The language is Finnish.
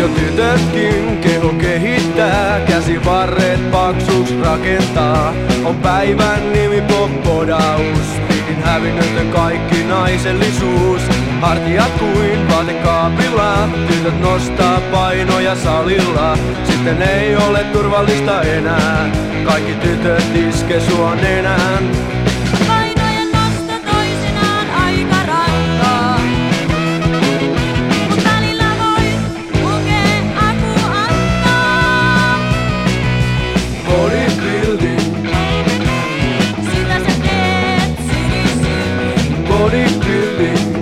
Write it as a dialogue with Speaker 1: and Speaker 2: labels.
Speaker 1: jo tytötkin keho kehittää, käsivarret paksuks rakentaa. On päivän nimi poppodaus, niin hävinnyt kaikki naisellisuus. Hartiat kuin vaatekaapilla, tytöt nostaa painoja salilla. Sitten ei ole turvallista enää, kaikki tytöt iske sua nenään. What are you doing?